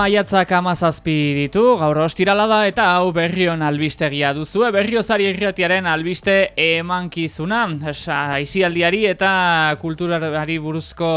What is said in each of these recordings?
Maiatzak amazazpi ditu, gaur ostirala da eta hau berrion albistegia duzu. Berriozari irratiaren albiste emankizuna, aizialdiari eta kulturari buruzko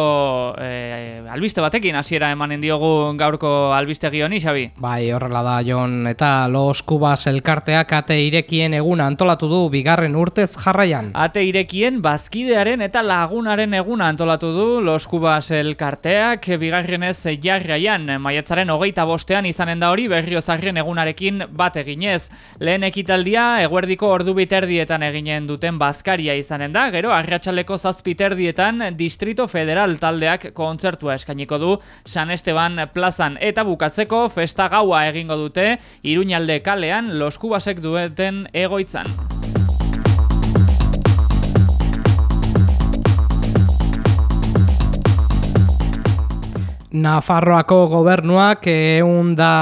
e, albiste batekin hasiera emanen diogu gaurko albistegi honi, Xabi? Bai, horrela da, Jon, eta Los Kubas elkarteak ate irekien egun antolatu du bigarren urtez jarraian. Ate irekien bazkidearen eta lagunaren eguna antolatu du Los Kubas elkarteak bigarren ez jarraian, Maiatzaren hogeita bostean izanen da hori berriozarren egunarekin bat eginez. Lehen ekitaldia eguerdiko ordu biterdietan eginen duten bazkaria izanen da, gero arratsaleko zazpiterdietan Distrito Federal taldeak kontzertua eskainiko du San Esteban plazan eta bukatzeko festa gaua egingo dute Iruñalde kalean loskubasek dueten egoitzan. Nafarroako gobernuak egun da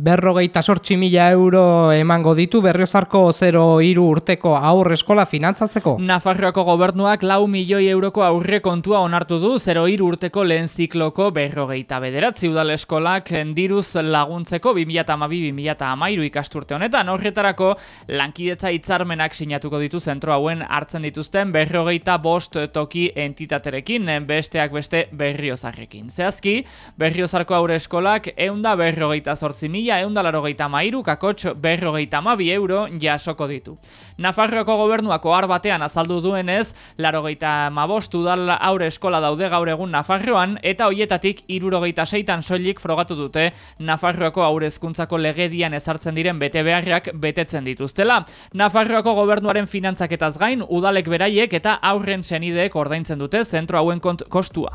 berrogeita sortzi mila euro emango ditu berriozarko 0 iru urteko aurre eskola finantzatzeko. Nafarroako gobernuak lau milioi euroko aurre kontua onartu du 0 iru urteko lehen zikloko berrogeita bederatzi udal eskolak diruz laguntzeko 2008-2008 ikasturte honetan. Horretarako lankidetza hitzarmenak sinatuko ditu zentro hauen hartzen dituzten berrogeita bost toki entitaterekin, besteak beste berriozarrekin. Zehazki, berriozarko aurre eskolak eunda berrogeita zortzi mila mila eundalaro geita mairu kakotx berrogeita mabi euro jasoko ditu. Nafarroako gobernuako har batean azaldu duenez, laro geita mabostu dal aurre eskola daude gaur egun Nafarroan, eta hoietatik irurogeita seitan soilik frogatu dute Nafarroako aurrezkuntzako legedian ezartzen diren bete beharrak betetzen dituztela. Nafarroako gobernuaren finantzaketaz gain, udalek beraiek eta aurren senideek ordaintzen dute zentro hauen kostua.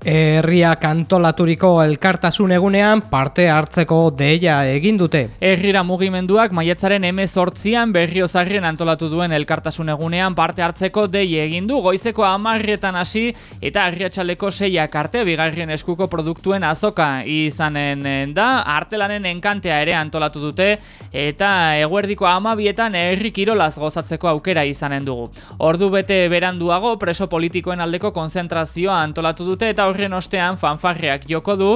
Herriak antolaturiko elkartasun egunean parte hartzeko deia egin dute. Herrira mugimenduak maiatzaren emezortzian berriozarrien antolatu duen elkartasun egunean parte hartzeko deia egin du. Goizeko amarrietan hasi eta arriatxaleko seiak arte bigarrien eskuko produktuen azoka izanen da. Artelanen enkantea ere antolatu dute eta eguerdiko amabietan herri kirolaz gozatzeko aukera izanen dugu. Ordu bete beranduago preso politikoen aldeko konzentrazioa antolatu dute eta horren ostean fanfarreak joko du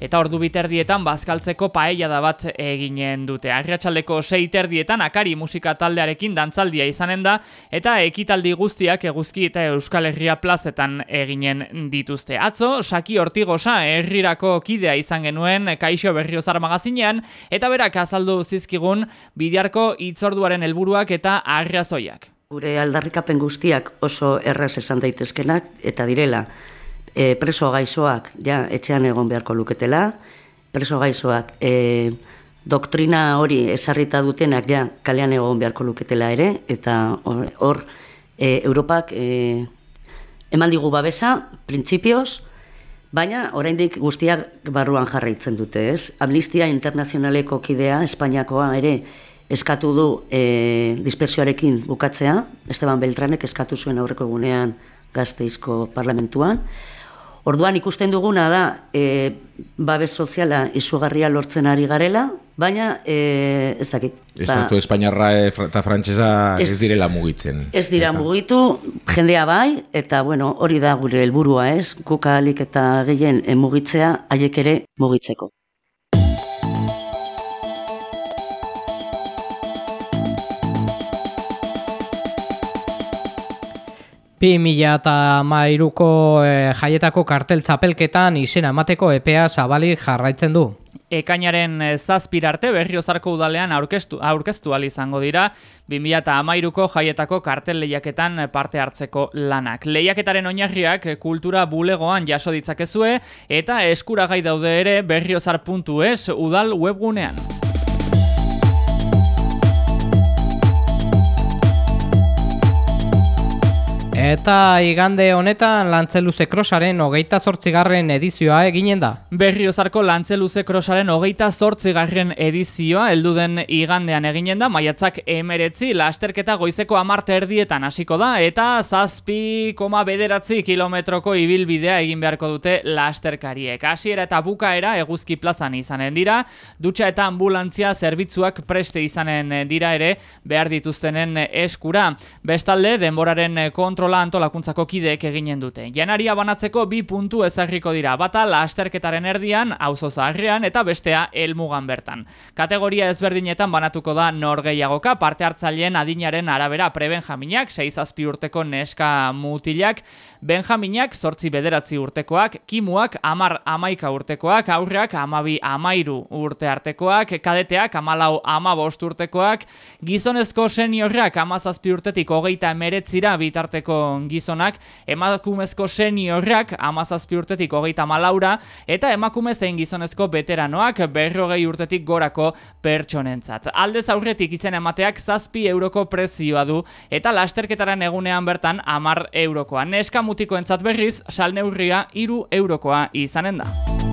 eta ordu biterdietan bazkaltzeko paella da bat eginen dute. Arriatxaldeko sei terdietan akari musika taldearekin dantzaldia izanen da eta ekitaldi guztiak eguzki eta Euskal Herria plazetan eginen dituzte. Atzo, Saki Hortigosa herrirako kidea izan genuen Kaixo Berriozar magazinean eta berak azaldu zizkigun bidiarko itzorduaren helburuak eta arrazoiak. Gure aldarrikapen guztiak oso erraz esan daitezkenak eta direla e, preso gaizoak ja etxean egon beharko luketela, preso gaizoak e, doktrina hori esarrita dutenak ja kalean egon beharko luketela ere, eta hor e, Europak e, eman digu babesa, printzipioz, baina oraindik guztiak barruan jarraitzen dute, ez? Amnistia internazionaleko kidea, Espainiakoa ere, eskatu du e, dispersioarekin bukatzea, Esteban Beltranek eskatu zuen aurreko egunean gazteizko parlamentuan, Orduan ikusten duguna da e, babes soziala izugarria lortzen ari garela, baina e, ez dakit. Ba, Estatu Espainiarra eta Frantsesa ez, direla mugitzen. Ez dira mugitu, jendea bai, eta bueno, hori da gure helburua ez, kukalik eta gehien mugitzea, haiek ere mugitzeko. Bi mila eta mairuko e, jaietako kartel txapelketan izena emateko EPA zabalik jarraitzen du. Ekainaren eh, zazpirarte berriozarko udalean aurkeztu, aurkeztu izango dira 2008ko jaietako kartel lehiaketan parte hartzeko lanak. Lehiaketaren oinarriak kultura bulegoan jaso ditzakezue eta eskuragai daude ere berriozar.es udal webgunean. Eta igande honetan Lantzeluze Krosaren hogeita zortzigarren edizioa eginen da. Berriozarko Lantzeluze Krosaren hogeita zortzigarren edizioa elduden igandean eginen da, maiatzak emeretzi, lasterketa goizeko amarte erdietan hasiko da, eta zazpi koma bederatzi kilometroko ibilbidea egin beharko dute lasterkariek. Hasiera eta bukaera eguzki plazan izanen dira, dutxa eta ambulantzia zerbitzuak preste izanen dira ere behar dituztenen eskura. Bestalde, denboraren kontrola antolakuntzako kideek eginen dute. Janaria banatzeko bi puntu ezagriko dira, bata lasterketaren erdian, auzo zaharrean eta bestea elmugan bertan. Kategoria ezberdinetan banatuko da norgeiagoka, parte hartzaileen adinaren arabera prebenjaminak, 6 azpi urteko neska mutilak, benjaminak sortzi bederatzi urtekoak, kimuak amar amaika urtekoak, aurreak amabi amairu urte artekoak, kadeteak amalau amabost urtekoak, gizonezko seniorrak amazazpi urtetik hogeita emeretzira bitarteko gizonak, emakumezko seniorrak amazazpi urtetik hogeita malaura, eta emakumezein gizonezko veteranoak berrogei urtetik gorako pertsonentzat. Aldez aurretik izen emateak zazpi euroko prezioa du, eta lasterketaren egunean bertan amar eurokoa. Neska mutiko entzat berriz, salneurria iru eurokoa izanen da.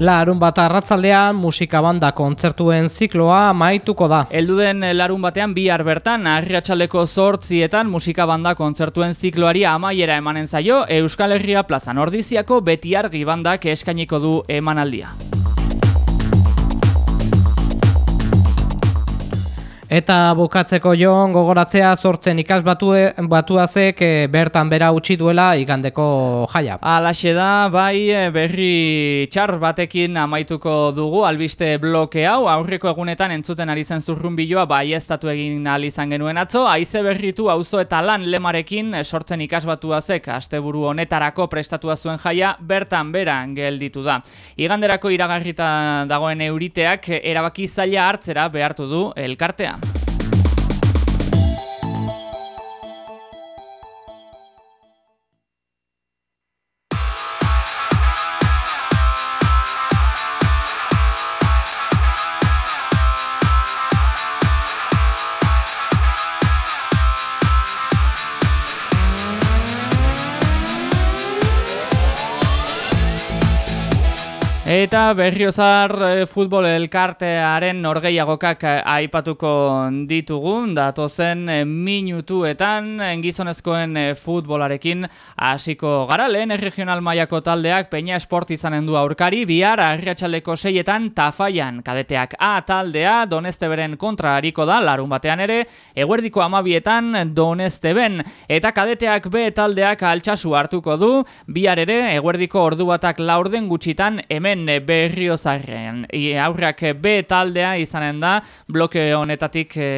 Larun bat arratzaldean musika banda kontzertuen zikloa maituko da. Elduden larun batean bihar bertan arriatxaldeko zortzietan musika banda kontzertuen zikloari amaiera emanen zaio Euskal Herria plazan ordiziako beti argi bandak eskainiko du emanaldia. Eta bukatzeko joan gogoratzea sortzen ikas batuazek e, bertan bera utzi duela igandeko jaia. Alaxe da, bai eh, berri txar batekin amaituko dugu albiste bloke hau, aurreko egunetan entzuten ari zen zurrun biloa, bai ez egin izan genuen atzo, aize berritu auzo eta lan lemarekin eh, sortzen ikas batuazek asteburu honetarako prestatua zuen jaia bertan beran gelditu da. Iganderako iragarrita dagoen euriteak erabaki zaila hartzera behartu du elkartea. Eta berriozar e, futbol elkartearen norgeiagokak e, aipatuko ditugun, datozen e, minutuetan engizonezkoen futbolarekin hasiko gara, lehen regional maiako taldeak peina esport izanen du aurkari, bihar arriatxaleko seietan tafaian kadeteak A taldea donesteberen kontra hariko da, larun batean ere, eguerdiko amabietan donesteben, eta kadeteak B taldeak altxasu hartuko du, bihar ere, eguerdiko ordu batak laurden gutxitan hemen berriozarren. Aurrak B taldea izanen da, bloke honetatik e,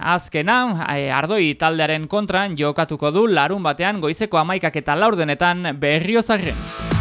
azkena, e, ardoi taldearen kontran jokatuko du larun batean goizeko amaikak eta laurdenetan berriozarren.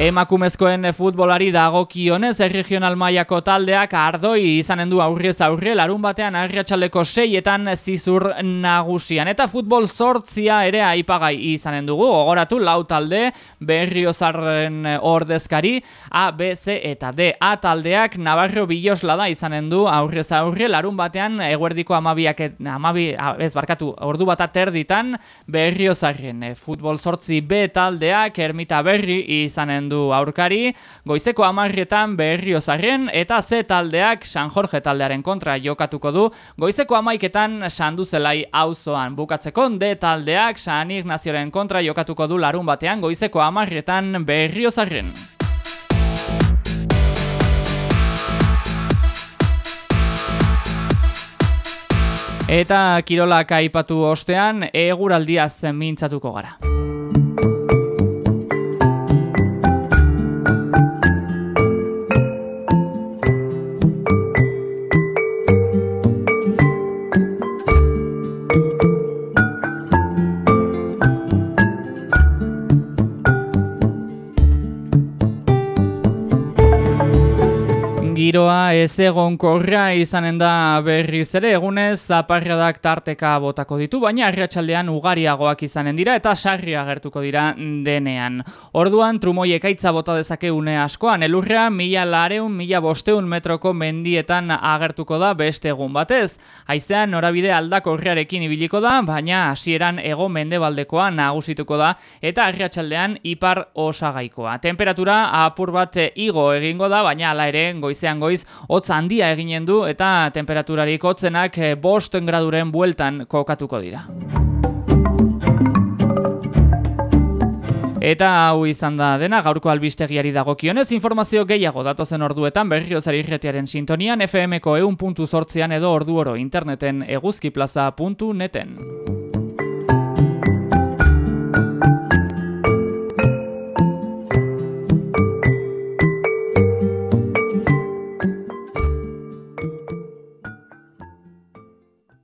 Emakumezkoen futbolari dagokionez regional mailako taldeak ardoi izanen du aurrez aurre larun batean arriatxaldeko seietan zizur nagusian. Eta futbol sortzia ere aipagai izanen dugu. Ogoratu lau talde berriozarren ordezkari A, B, C eta D. A taldeak Navarro Bilosla da izanen du aurrez aurre larun batean eguerdiko amabiak, amabi, ez barkatu, ordu bat aterditan berriozarren. Futbol sortzi B taldeak ermita berri izanen du aurkari, goizeko amarrietan berriozaren eta Z taldeak San Jorge taldearen kontra jokatuko du, goizeko amaiketan sandu zelai auzoan bukatzeko D taldeak San Ignazioren kontra jokatuko du larun batean goizeko amarrietan berriozaren. Eta kirolak aipatu ostean, eguraldiaz mintzatuko gara. Ez egon korra izanen da berriz ere egunez zaparradak tarteka botako ditu, baina arratsaldean ugariagoak izanen dira eta sarri agertuko dira denean. Orduan trumoi ekaitza bota dezake une askoan, elurrea mila lareun, mila bosteun metroko mendietan agertuko da beste egun batez. Haizean norabide aldakorriarekin ibiliko da, baina hasieran ego mendebaldekoa nagusituko da eta arratsaldean ipar osagaikoa. Temperatura apur bat igo egingo da, baina hala ere goizean goiz hotz handia eginen du eta temperaturarik hotzenak eh, bosten graduren bueltan kokatuko dira. Eta hau izan da dena gaurko albistegiari dagokionez informazio gehiago datozen orduetan berriozari irretiaren sintonian FMko eun puntu edo ordu oro interneten eguzkiplaza.neten.